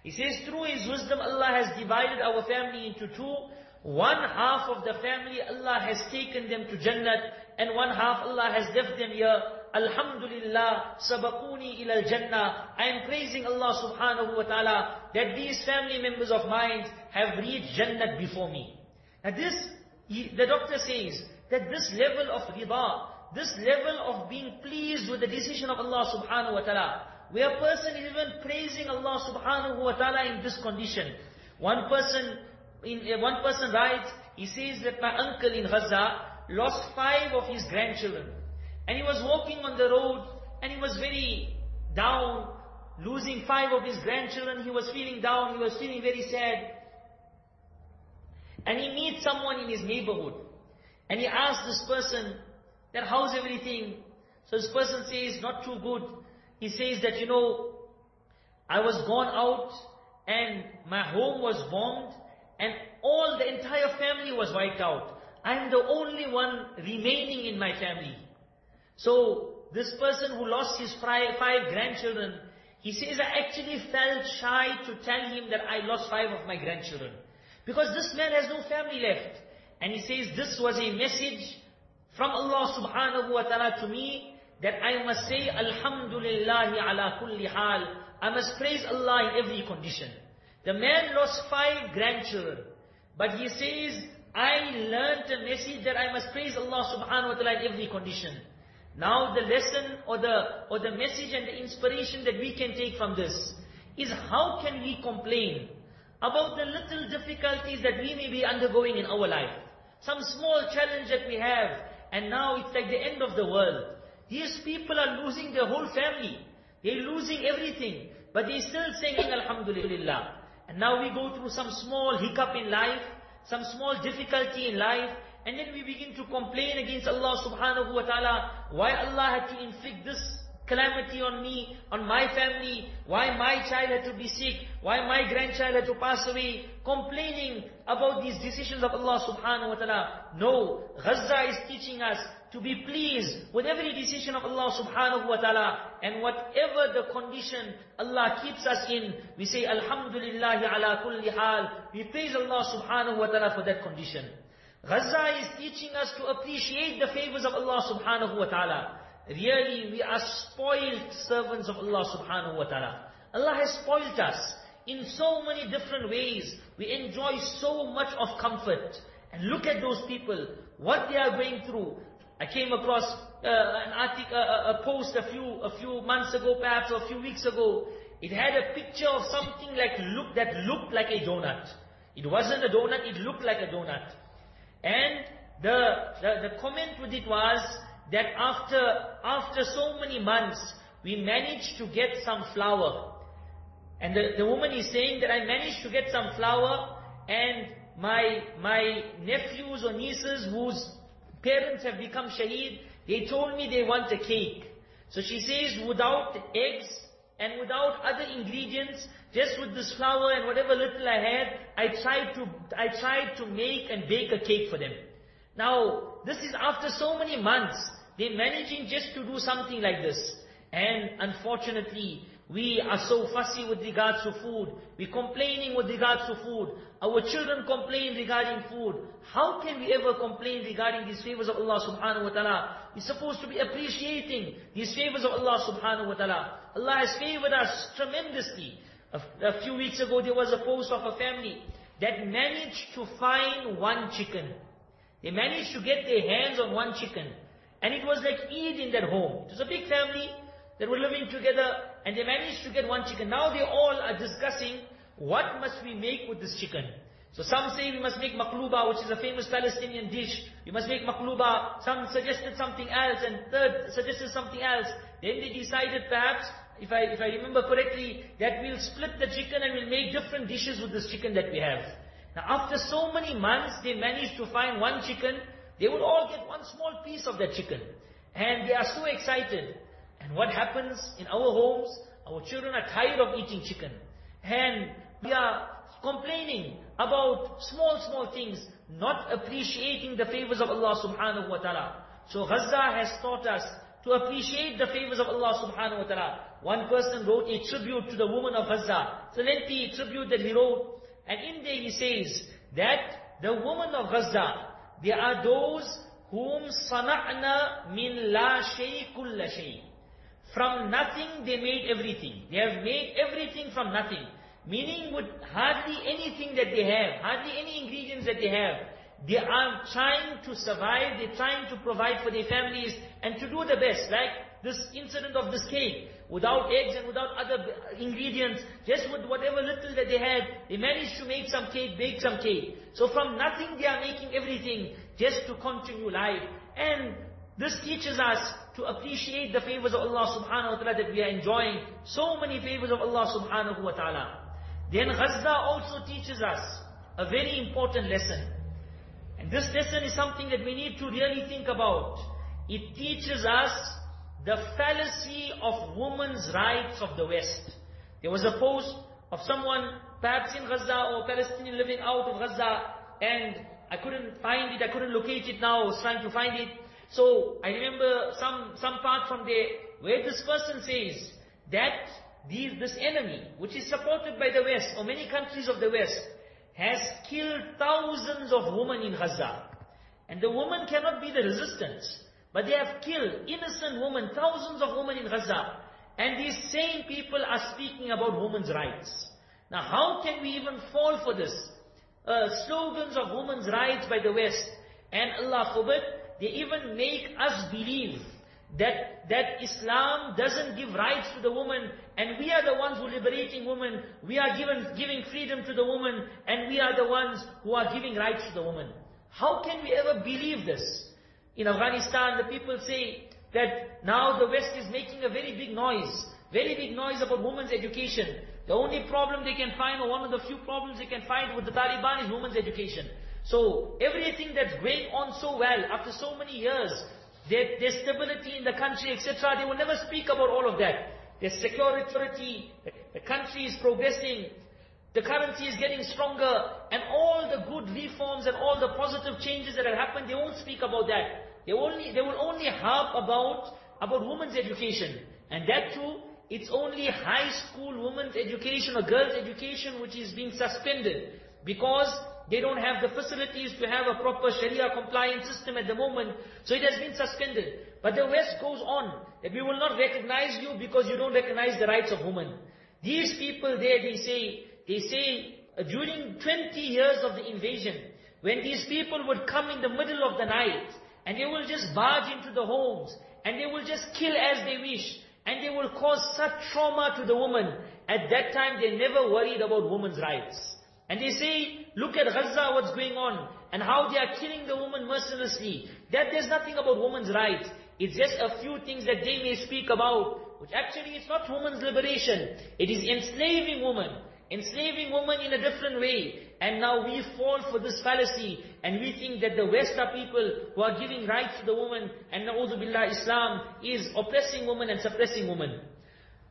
[SPEAKER 1] He says, through His wisdom, Allah has divided our family into two. One half of the family, Allah has taken them to Jannat, and one half Allah has left them here. Alhamdulillah, sabaquni ila jannah I am praising Allah subhanahu wa ta'ala that these family members of mine have reached Jannat before me. Now this, the doctor says that this level of rida, this level of being pleased with the decision of Allah subhanahu wa ta'ala, where a person is even praising Allah subhanahu wa ta'ala in this condition. One person, in, uh, one person writes, he says that my uncle in Gaza lost five of his grandchildren. And he was walking on the road and he was very down, losing five of his grandchildren. He was feeling down, he was feeling very sad. And he meets someone in his neighborhood. And he asks this person that how's everything? So this person says, not too good. He says that, you know, I was gone out and my home was bombed and all the entire family was wiped out. I am the only one remaining in my family. So, this person who lost his five grandchildren, he says, I actually felt shy to tell him that I lost five of my grandchildren. Because this man has no family left. And he says, this was a message from Allah subhanahu wa ta'ala to me, that I must say, Alhamdulillah ala kulli hal. I must praise Allah in every condition. The man lost five grandchildren. But he says, I learned a message that I must praise Allah subhanahu wa ta'ala in every condition. Now the lesson or the, or the message and the inspiration that we can take from this is how can we complain about the little difficulties that we may be undergoing in our life. Some small challenge that we have and now it's like the end of the world. These people are losing their whole family. They're losing everything. But they're still saying Alhamdulillah. And now we go through some small hiccup in life, some small difficulty in life, and then we begin to complain against Allah subhanahu wa ta'ala, why Allah had to inflict this calamity on me, on my family, why my child had to be sick, why my grandchild had to pass away, complaining about these decisions of Allah subhanahu wa ta'ala. No, Gaza is teaching us to be pleased with every decision of Allah subhanahu wa ta'ala. And whatever the condition Allah keeps us in, we say Alhamdulillah ala kulli hal. We praise Allah subhanahu wa ta'ala for that condition. Gaza is teaching us to appreciate the favors of Allah subhanahu wa ta'ala. Really, we are spoiled servants of Allah subhanahu wa ta'ala. Allah has spoiled us in so many different ways. We enjoy so much of comfort. And look at those people, what they are going through. I came across uh, an article, uh, a post a few a few months ago, perhaps or a few weeks ago. It had a picture of something like look that looked like a donut. It wasn't a donut; it looked like a donut. And the the, the comment with it was that after after so many months, we managed to get some flour. And the, the woman is saying that I managed to get some flour and my, my nephews or nieces whose parents have become shaheed, they told me they want a cake. So she says without eggs and without other ingredients, just with this flour and whatever little I had, I tried to, I tried to make and bake a cake for them. Now, this is after so many months, they're managing just to do something like this. And unfortunately, we are so fussy with regards to food. We're complaining with regards to food. Our children complain regarding food. How can we ever complain regarding these favors of Allah subhanahu wa ta'ala? We're supposed to be appreciating these favors of Allah subhanahu wa ta'ala. Allah has favored us tremendously. A, a few weeks ago there was a post of a family that managed to find one chicken. They managed to get their hands on one chicken. And it was like Eid in that home. It was a big family that were living together and they managed to get one chicken. Now they all are discussing what must we make with this chicken. So some say we must make makluba, which is a famous Palestinian dish. We must make makluba. Some suggested something else, and third suggested something else. Then they decided perhaps, if I, if I remember correctly, that we'll split the chicken and we'll make different dishes with this chicken that we have. Now after so many months, they managed to find one chicken. They would all get one small piece of that chicken. And they are so excited. And what happens in our homes? Our children are tired of eating chicken. And we are complaining about small, small things, not appreciating the favors of Allah subhanahu wa ta'ala. So Gaza has taught us to appreciate the favors of Allah subhanahu wa ta'ala. One person wrote a tribute to the woman of Gaza. It's a lengthy tribute that he wrote. And in there he says that the woman of Gaza, there are those whom sana'na min la shay kulla shay. From nothing they made everything. They have made everything from nothing. Meaning with hardly anything that they have, hardly any ingredients that they have. They are trying to survive, they're trying to provide for their families and to do the best. Like this incident of this cake, without eggs and without other ingredients, just with whatever little that they had, they managed to make some cake, bake some cake. So from nothing they are making everything, just to continue life. And this teaches us to appreciate the favors of Allah subhanahu wa ta'ala that we are enjoying. So many favors of Allah subhanahu wa ta'ala. Then Gaza also teaches us a very important lesson. And this lesson is something that we need to really think about. It teaches us the fallacy of women's rights of the West. There was a post of someone, perhaps in Gaza or Palestinian living out of Gaza, and I couldn't find it, I couldn't locate it now, I was trying to find it. So I remember some, some part from there where this person says that these, this enemy, which is supported by the West or many countries of the West, has killed thousands of women in Gaza. And the woman cannot be the resistance. But they have killed innocent women, thousands of women in Gaza. And these same people are speaking about women's rights. Now how can we even fall for this? Uh, slogans of women's rights by the West. And Allah forbid, they even make us believe that, that Islam doesn't give rights to the woman and we are the ones who are liberating women. We are given, giving freedom to the woman and we are the ones who are giving rights to the woman. How can we ever believe this? In Afghanistan, the people say that now the West is making a very big noise. Very big noise about women's education. The only problem they can find, or one of the few problems they can find with the Taliban is women's education. So everything that's going on so well after so many years, their, their stability in the country, etc., they will never speak about all of that. Their security, the, country is progressing, the currency is getting stronger, and all the good reforms and all the positive changes that have happened, they won't speak about that. they only, they will only harp about, about women's education. And that too, it's only high school women's education or girls' education which is being suspended. Because they don't have the facilities to have a proper Sharia compliant system at the moment. So it has been suspended. But the West goes on, that we will not recognize you because you don't recognize the rights of women. These people there, they say, they say, uh, during 20 years of the invasion, when these people would come in the middle of the night, and they will just barge into the homes, and they will just kill as they wish, and they will cause such trauma to the woman. At that time, they never worried about women's rights. And they say, look at Gaza, what's going on, and how they are killing the woman mercilessly. That there's nothing about women's rights. It's just a few things that they may speak about, which actually it's not woman's liberation. It is enslaving woman enslaving women in a different way. And now we fall for this fallacy and we think that the West are people who are giving rights to the woman and na'udhu billah Islam is oppressing women and suppressing women.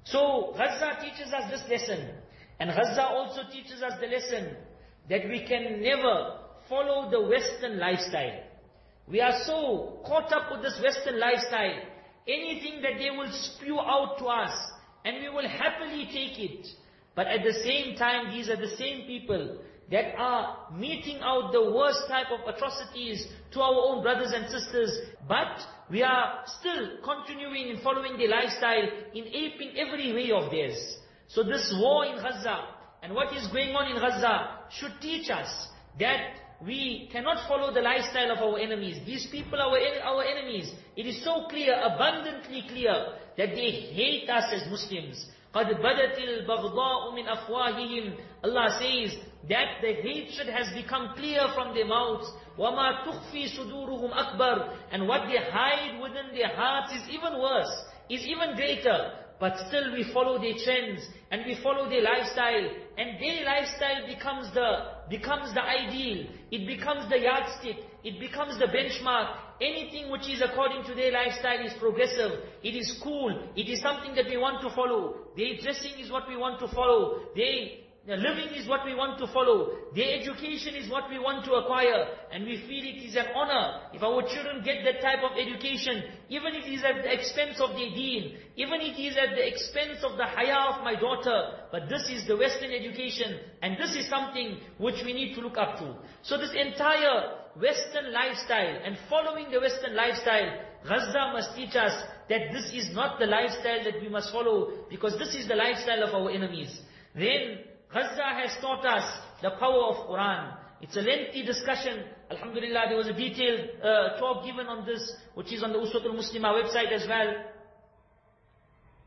[SPEAKER 1] So Gaza teaches us this lesson. And Gaza also teaches us the lesson that we can never follow the Western lifestyle. We are so caught up with this Western lifestyle. Anything that they will spew out to us and we will happily take it. But at the same time, these are the same people that are meting out the worst type of atrocities to our own brothers and sisters. But we are still continuing in following their lifestyle, in aping every way of theirs. So this war in Gaza, and what is going on in Gaza, should teach us that we cannot follow the lifestyle of our enemies. These people are our, our enemies. It is so clear, abundantly clear, that they hate us as Muslims. قَدْ بَدَتِ الْبَغْضَاءُ مِنْ أَفْوَاهِهِمْ Allah says that the hatred has become clear from their mouths. وَمَا تُخْفِي صُدُورُهُمْ أَكْبَرُ And what they hide within their hearts is even worse, is even greater. But still we follow their trends and we follow their lifestyle and their lifestyle becomes the, becomes the ideal. It becomes the yardstick. It becomes the benchmark. Anything which is according to their lifestyle is progressive. It is cool. It is something that we want to follow. Their dressing is what we want to follow. Their living is what we want to follow. Their education is what we want to acquire. And we feel it is an honor if our children get that type of education, even if it is at the expense of their deen, even if it is at the expense of the haya of my daughter. But this is the Western education, and this is something which we need to look up to. So this entire Western lifestyle and following the Western lifestyle, Gaza must teach us that this is not the lifestyle that we must follow because this is the lifestyle of our enemies. Then Gaza has taught us the power of Quran. It's a lengthy discussion. Alhamdulillah, there was a detailed uh, talk given on this, which is on the Uswatul Muslimah website as well.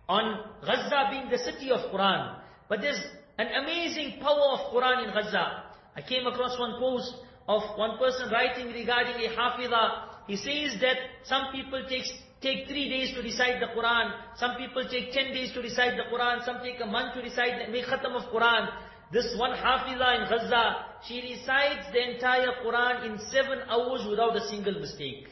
[SPEAKER 1] On Gaza being the city of Quran. But there's an amazing power of Quran in Gaza. I came across one post of one person writing regarding a hafidah. He says that some people take, take three days to recite the Quran. Some people take ten days to recite the Quran. Some take a month to recite the khatam of Quran. This one hafidah in Gaza, she recites the entire Quran in seven hours without a single mistake.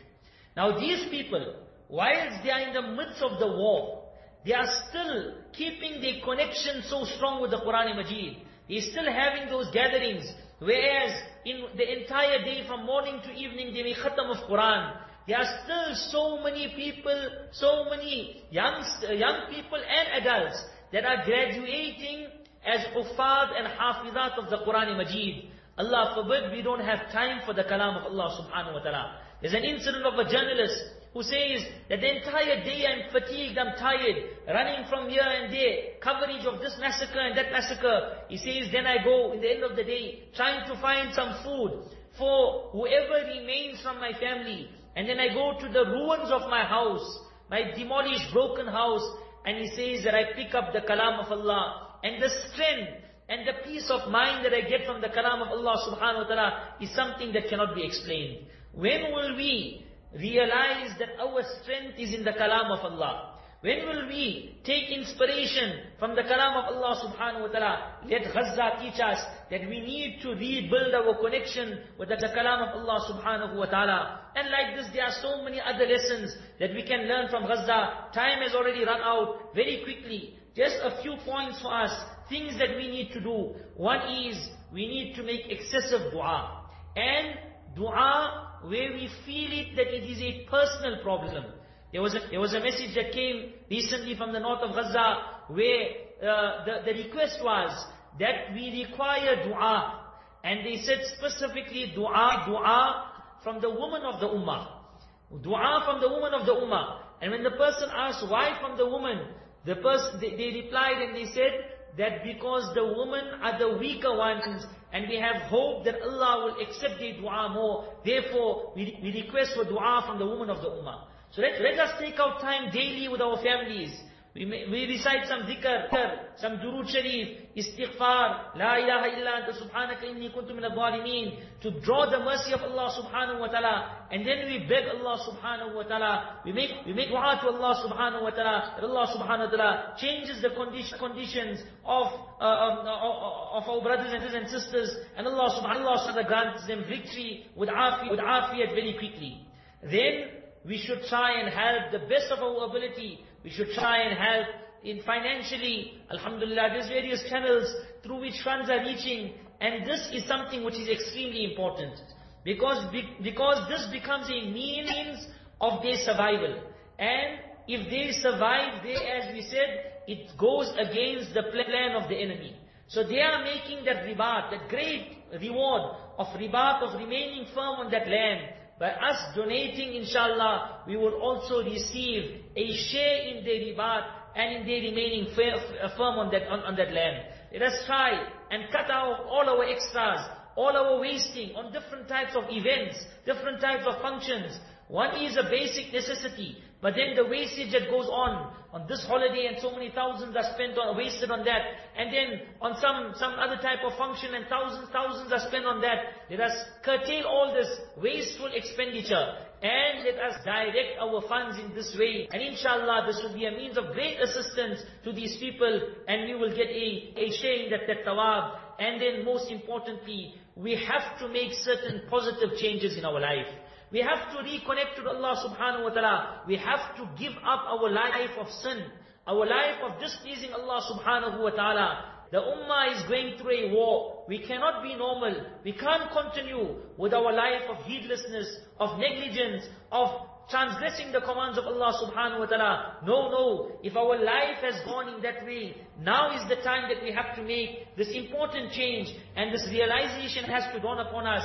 [SPEAKER 1] Now these people, whilst they are in the midst of the war, they are still keeping their connection so strong with the Quran Majid. They're still having those gatherings. Whereas in the entire day from morning to evening they make khatam of Quran. There are still so many people, so many young, young people and adults that are graduating as huffaz and hafizat of the Quran Majid. Allah forbid we don't have time for the kalam of Allah subhanahu wa ta'ala. There's an incident of a journalist who says that the entire day I'm fatigued, I'm tired, running from here and there, coverage of this massacre and that massacre. He says, then I go in the end of the day, trying to find some food for whoever remains from my family. And then I go to the ruins of my house, my demolished, broken house, and he says that I pick up the kalam of Allah. And the strength and the peace of mind that I get from the kalam of Allah subhanahu wa ta'ala is something that cannot be explained. When will we realize that our strength is in the kalam of Allah. When will we take inspiration from the kalam of Allah subhanahu wa ta'ala? Let Gaza teach us that we need to rebuild our connection with the kalam of Allah subhanahu wa ta'ala. And like this, there are so many other lessons that we can learn from Gaza. Time has already run out very quickly. Just a few points for us, things that we need to do. One is, we need to make excessive dua. And dua where we feel it that it is a personal problem. There was a, there was a message that came recently from the north of Gaza where uh, the, the request was that we require dua. And they said specifically dua, dua from the woman of the ummah. Dua from the woman of the ummah. And when the person asked why from the woman, the person, they, they replied and they said that because the women are the weaker ones and we have hope that Allah will accept their dua more. Therefore, we, we request for dua from the woman of the ummah. So let, let us take our time daily with our families. We, may, we recite some dhikr, some durood sharif, istighfar, la ilaha illa anta subhanaka inni kuntu min al to draw the mercy of Allah subhanahu wa ta'ala. And then we beg Allah subhanahu wa ta'ala, we make, we make dua to Allah subhanahu wa ta'ala, that Allah subhanahu wa ta'ala changes the condition, conditions of, uh, um, uh, of our brothers and sisters, and Allah subhanahu wa ta'ala grants them victory with afiyat, with afiyat very quickly. Then, we should try and help the best of our ability we should try and help in financially. Alhamdulillah, there's various channels through which funds are reaching. And this is something which is extremely important. Because, because this becomes a means of their survival. And if they survive, they, as we said, it goes against the plan of the enemy. So they are making that ribat, that great reward of ribat, of remaining firm on that land. By us donating, inshallah, we will also receive a share in their ribat and in their remaining uh, firm on that, on, on that land. Let us try and cut out all our extras, all our wasting on different types of events, different types of functions. One is a basic necessity. But then the wastage that goes on, on this holiday and so many thousands are spent on, wasted on that. And then on some, some other type of function and thousands, thousands are spent on that. Let us curtail all this wasteful expenditure. And let us direct our funds in this way. And inshallah, this will be a means of great assistance to these people. And we will get a, a share in that, that tawab. And then most importantly, we have to make certain positive changes in our life. We have to reconnect to Allah subhanahu wa ta'ala. We have to give up our life of sin, our life of displeasing Allah subhanahu wa ta'ala. The ummah is going through a war. We cannot be normal. We can't continue with our life of heedlessness, of negligence, of transgressing the commands of Allah subhanahu wa ta'ala. No, no. If our life has gone in that way, now is the time that we have to make this important change and this realization has to dawn upon us.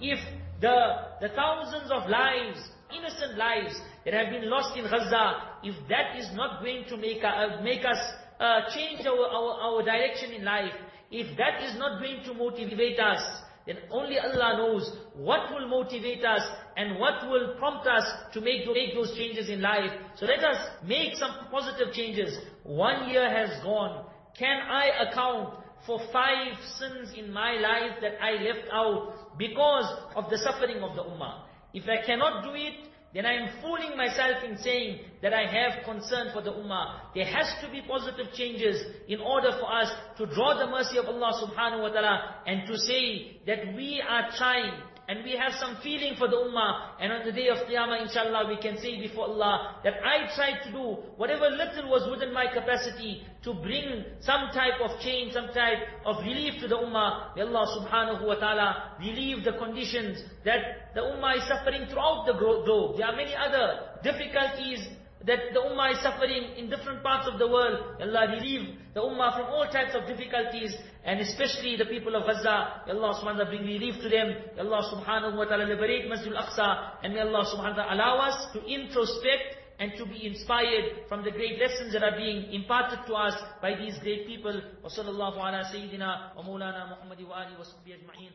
[SPEAKER 1] If the, the thousands of lives, innocent lives that have been lost in Gaza, if that is not going to make, uh, make us uh, change our, our, our direction in life, if that is not going to motivate us, then only Allah knows what will motivate us and what will prompt us to make, to make those changes in life. So let us make some positive changes. One year has gone. Can I account for five sins in my life that I left out because of the suffering of the ummah. If I cannot do it, then I am fooling myself in saying that I have concern for the ummah. There has to be positive changes in order for us to draw the mercy of Allah subhanahu wa ta'ala and to say that we are trying and we have some feeling for the ummah, and on the day of Qiyamah, inshallah, we can say before Allah that I tried to do whatever little was within my capacity to bring some type of change, some type of relief to the ummah. May Allah subhanahu wa ta'ala relieve the conditions that the ummah is suffering throughout the globe. There are many other difficulties that the ummah is suffering in different parts of the world. Allah relieve the ummah from all types of difficulties and especially the people of Gaza. May Allah subhanahu wa ta'ala bring relief to them. May Allah subhanahu wa ta'ala liberate Masjid al-Aqsa and may Allah subhanahu wa ta'ala allow us to introspect and to be inspired from the great lessons that are being imparted to us by these great people. وصلى الله على سيدنا ومولانا محمد وآله وصحبه أجمعين